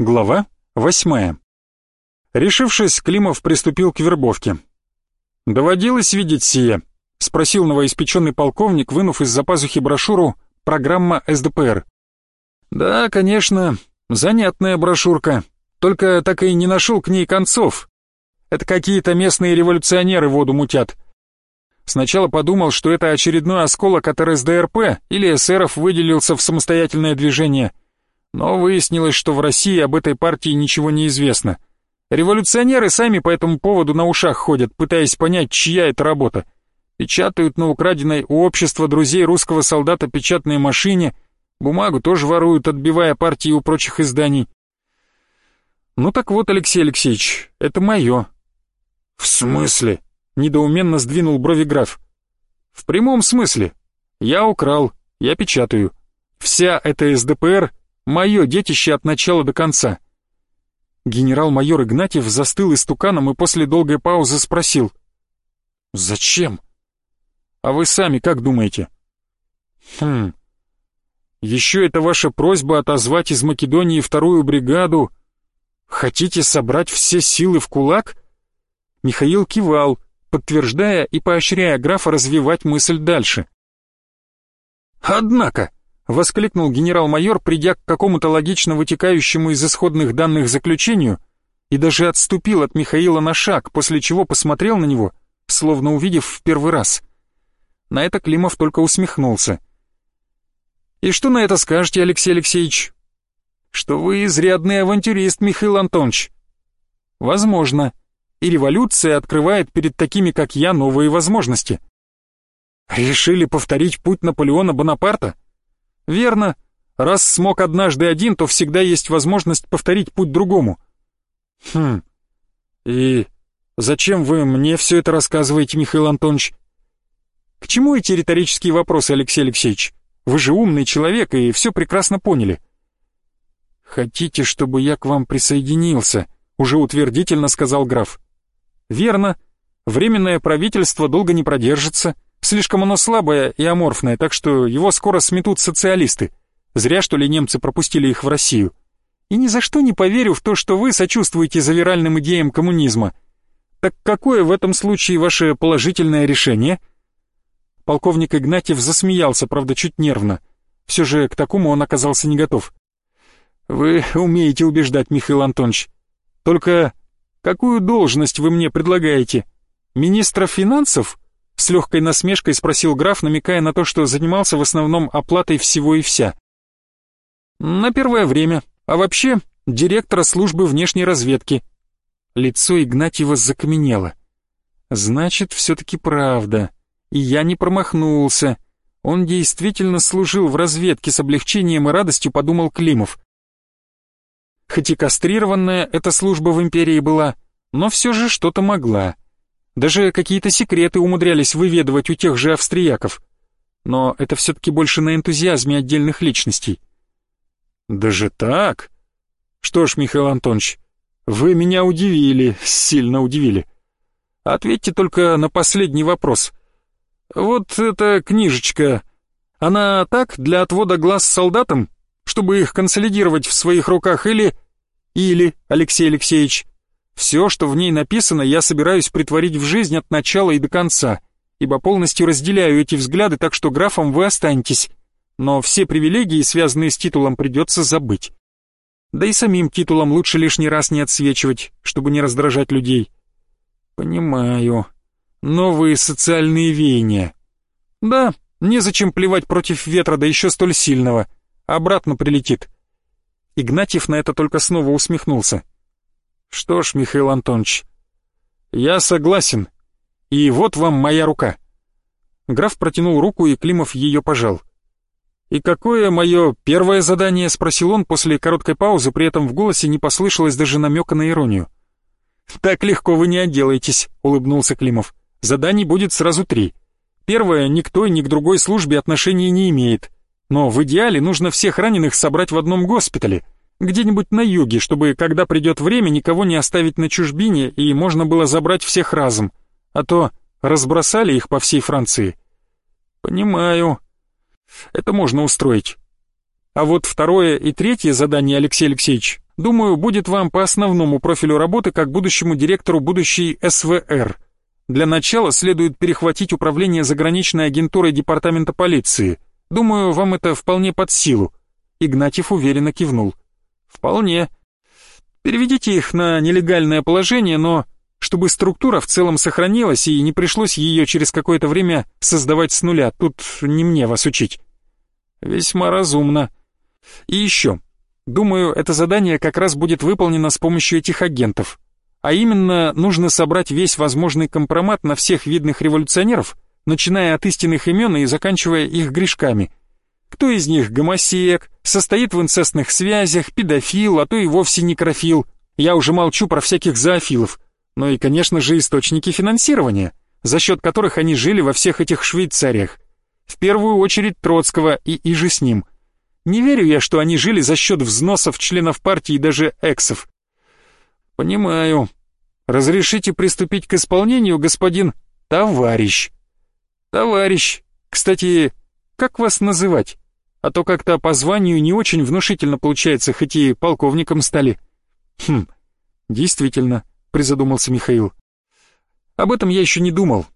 Глава восьмая. Решившись, Климов приступил к вербовке. «Доводилось видеть сие?» — спросил новоиспеченный полковник, вынув из-за пазухи брошюру «Программа СДПР». «Да, конечно, занятная брошюрка, только так и не нашел к ней концов. Это какие-то местные революционеры воду мутят. Сначала подумал, что это очередной осколок от РСДРП или эсеров выделился в самостоятельное движение — но выяснилось, что в России об этой партии ничего не известно. Революционеры сами по этому поводу на ушах ходят, пытаясь понять, чья это работа. Печатают на украденной у общества друзей русского солдата печатной машине, бумагу тоже воруют, отбивая партии у прочих изданий. Ну так вот, Алексей Алексеевич, это мое. В смысле? Недоуменно сдвинул брови граф. В прямом смысле. Я украл, я печатаю. Вся эта СДПР Мое детище от начала до конца. Генерал-майор Игнатьев застыл истуканом и после долгой паузы спросил. «Зачем? А вы сами как думаете?» «Хм... Еще это ваша просьба отозвать из Македонии вторую бригаду. Хотите собрать все силы в кулак?» Михаил кивал, подтверждая и поощряя графа развивать мысль дальше. «Однако...» воскликнул генерал-майор, придя к какому-то логично вытекающему из исходных данных заключению, и даже отступил от Михаила на шаг, после чего посмотрел на него, словно увидев в первый раз. На это Климов только усмехнулся. «И что на это скажете, Алексей Алексеевич?» «Что вы изрядный авантюрист, Михаил Антонович». «Возможно. И революция открывает перед такими, как я, новые возможности». «Решили повторить путь Наполеона Бонапарта?» Верно. Раз смог однажды один, то всегда есть возможность повторить путь другому. Хм. И зачем вы мне все это рассказываете, Михаил Антонович? К чему эти риторические вопросы, Алексей Алексеевич? Вы же умный человек и все прекрасно поняли. Хотите, чтобы я к вам присоединился? Уже утвердительно сказал граф. Верно. Временное правительство долго не продержится. Слишком оно слабое и аморфное, так что его скоро сметут социалисты. Зря, что ли, немцы пропустили их в Россию. И ни за что не поверю в то, что вы сочувствуете завиральным идеям коммунизма. Так какое в этом случае ваше положительное решение? Полковник Игнатьев засмеялся, правда, чуть нервно. Все же к такому он оказался не готов. Вы умеете убеждать, Михаил Антонович. Только какую должность вы мне предлагаете? Министра финансов? С легкой насмешкой спросил граф, намекая на то, что занимался в основном оплатой всего и вся. «На первое время. А вообще, директора службы внешней разведки». Лицо Игнатьева закаменело. «Значит, все-таки правда. И я не промахнулся. Он действительно служил в разведке с облегчением и радостью, подумал Климов. Хоть и кастрированная эта служба в империи была, но все же что-то могла. Даже какие-то секреты умудрялись выведывать у тех же австрияков. Но это все-таки больше на энтузиазме отдельных личностей. Даже так? Что ж, Михаил Антонович, вы меня удивили, сильно удивили. Ответьте только на последний вопрос. Вот эта книжечка, она так, для отвода глаз солдатам, чтобы их консолидировать в своих руках или... Или, Алексей Алексеевич, все, что в ней написано, я собираюсь притворить в жизнь от начала и до конца, ибо полностью разделяю эти взгляды, так что графом вы останетесь. Но все привилегии, связанные с титулом, придется забыть. Да и самим титулом лучше лишний раз не отсвечивать, чтобы не раздражать людей. Понимаю. Новые социальные веяния. Да, незачем плевать против ветра, да еще столь сильного. Обратно прилетит. Игнатьев на это только снова усмехнулся. Что ж, Михаил Антонович, я согласен. И вот вам моя рука. Граф протянул руку, и Климов ее пожал. «И какое мое первое задание?» — спросил он после короткой паузы, при этом в голосе не послышалось даже намека на иронию. «Так легко вы не отделаетесь», — улыбнулся Климов. «Заданий будет сразу три. Первое, никто ни к другой службе отношения не имеет. Но в идеале нужно всех раненых собрать в одном госпитале — где-нибудь на юге, чтобы, когда придет время, никого не оставить на чужбине и можно было забрать всех разом. А то разбросали их по всей Франции. Понимаю. Это можно устроить. А вот второе и третье задание, Алексей Алексеевич, Думаю, будет вам по основному профилю работы как будущему директору будущей СВР. Для начала следует перехватить управление заграничной агентурой департамента полиции. Думаю, вам это вполне под силу. Игнатьев уверенно кивнул. Вполне. Переведите их на нелегальное положение, но чтобы структура в целом сохранилась и не пришлось ее через какое-то время создавать с нуля. Тут не мне вас учить. Весьма разумно. И еще. Думаю, это задание как раз будет выполнено с помощью этих агентов. А именно, нужно собрать весь возможный компромат на всех видных революционеров, начиная от истинных имен и заканчивая их грешками. Кто из них гомосек, состоит в инцестных связях, педофил, а то и вовсе некрофил. Я уже молчу про всяких зоофилов. Ну и, конечно же, источники финансирования, за счет которых они жили во всех этих Швейцариях. В первую очередь Троцкого и иже с ним – не верю я, что они жили за счет взносов членов партии и даже эксов. Понимаю. Разрешите приступить к исполнению, господин товарищ. Товарищ. Кстати, как вас называть? А то как-то по званию не очень внушительно получается, хоть и полковником стали. Хм, действительно, призадумался Михаил. Об этом я еще не думал.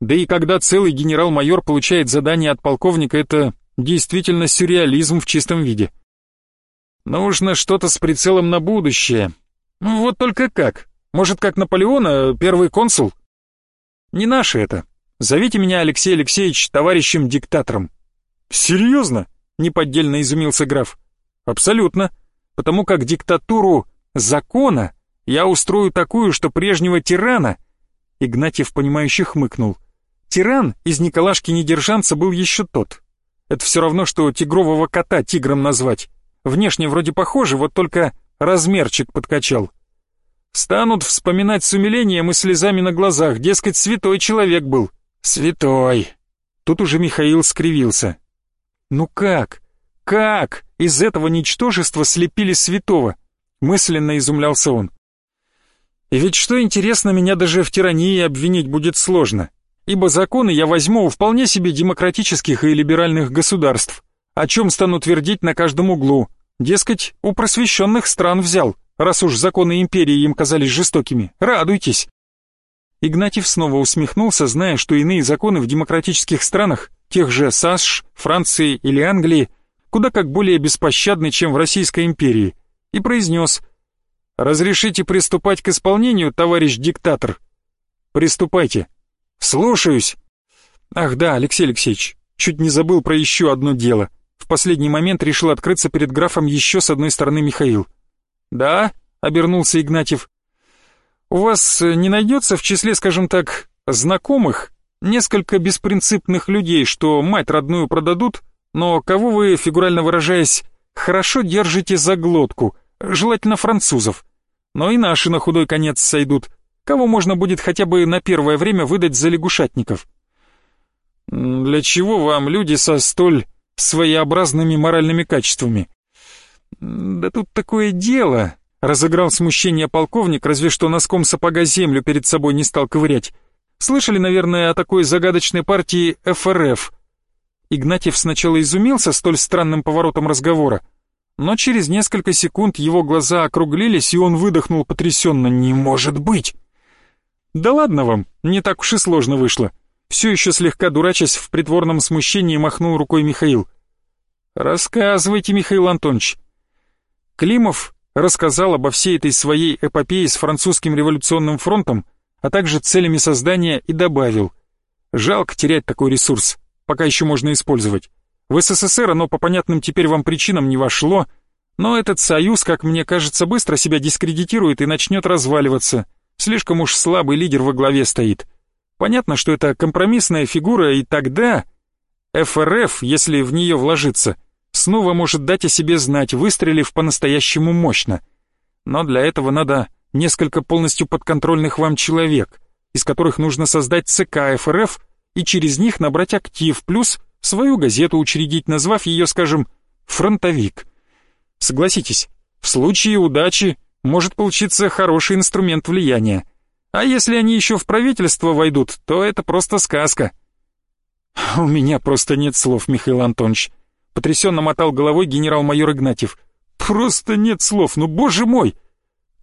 Да и когда целый генерал-майор получает задание от полковника, это Действительно сюрреализм в чистом виде. Нужно что-то с прицелом на будущее. Ну вот только как? Может, как Наполеона, первый консул? Не наше это. Зовите меня, Алексей Алексеевич, товарищем-диктатором. Серьезно? Неподдельно изумился граф. Абсолютно. Потому как диктатуру закона я устрою такую, что прежнего тирана... Игнатьев, понимающе хмыкнул. Тиран из Николашки-Недержанца был еще тот, это все равно, что тигрового кота тигром назвать. Внешне вроде похоже, вот только размерчик подкачал. Станут вспоминать с умилением и слезами на глазах, дескать, святой человек был. Святой. Тут уже Михаил скривился. Ну как? Как из этого ничтожества слепили святого? Мысленно изумлялся он. И ведь что интересно, меня даже в тирании обвинить будет сложно ибо законы я возьму у вполне себе демократических и либеральных государств, о чем стану твердить на каждом углу. Дескать, у просвещенных стран взял, раз уж законы империи им казались жестокими. Радуйтесь. Игнатьев снова усмехнулся, зная, что иные законы в демократических странах, тех же САСШ, Франции или Англии, куда как более беспощадны, чем в Российской империи, и произнес «Разрешите приступать к исполнению, товарищ диктатор?» «Приступайте», «Слушаюсь!» «Ах да, Алексей Алексеевич, чуть не забыл про еще одно дело. В последний момент решил открыться перед графом еще с одной стороны Михаил». «Да?» — обернулся Игнатьев. «У вас не найдется в числе, скажем так, знакомых несколько беспринципных людей, что мать родную продадут, но кого вы, фигурально выражаясь, хорошо держите за глотку, желательно французов, но и наши на худой конец сойдут. Кого можно будет хотя бы на первое время выдать за лягушатников? Для чего вам люди со столь своеобразными моральными качествами? Да тут такое дело, разыграл смущение полковник, разве что носком сапога землю перед собой не стал ковырять. Слышали, наверное, о такой загадочной партии ФРФ? Игнатьев сначала изумился столь странным поворотом разговора, но через несколько секунд его глаза округлились, и он выдохнул потрясенно «Не может быть!» «Да ладно вам, не так уж и сложно вышло». Все еще слегка дурачась в притворном смущении махнул рукой Михаил. «Рассказывайте, Михаил Антонович». Климов рассказал обо всей этой своей эпопее с французским революционным фронтом, а также целями создания и добавил. «Жалко терять такой ресурс, пока еще можно использовать. В СССР оно по понятным теперь вам причинам не вошло, но этот союз, как мне кажется, быстро себя дискредитирует и начнет разваливаться. Слишком уж слабый лидер во главе стоит. Понятно, что это компромиссная фигура, и тогда... ФРФ, если в нее вложиться, снова может дать о себе знать, выстрелив по-настоящему мощно. Но для этого надо несколько полностью подконтрольных вам человек, из которых нужно создать ЦК ФРФ и через них набрать актив, плюс свою газету учредить, назвав ее, скажем, «Фронтовик». Согласитесь, в случае удачи может получиться хороший инструмент влияния. А если они еще в правительство войдут, то это просто сказка. У меня просто нет слов, Михаил Антонович. Потрясенно мотал головой генерал-майор Игнатьев. Просто нет слов, ну боже мой!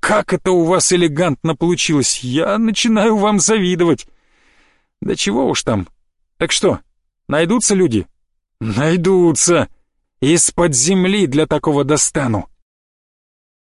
Как это у вас элегантно получилось, я начинаю вам завидовать. Да чего уж там. Так что, найдутся люди? Найдутся. Из-под земли для такого достану.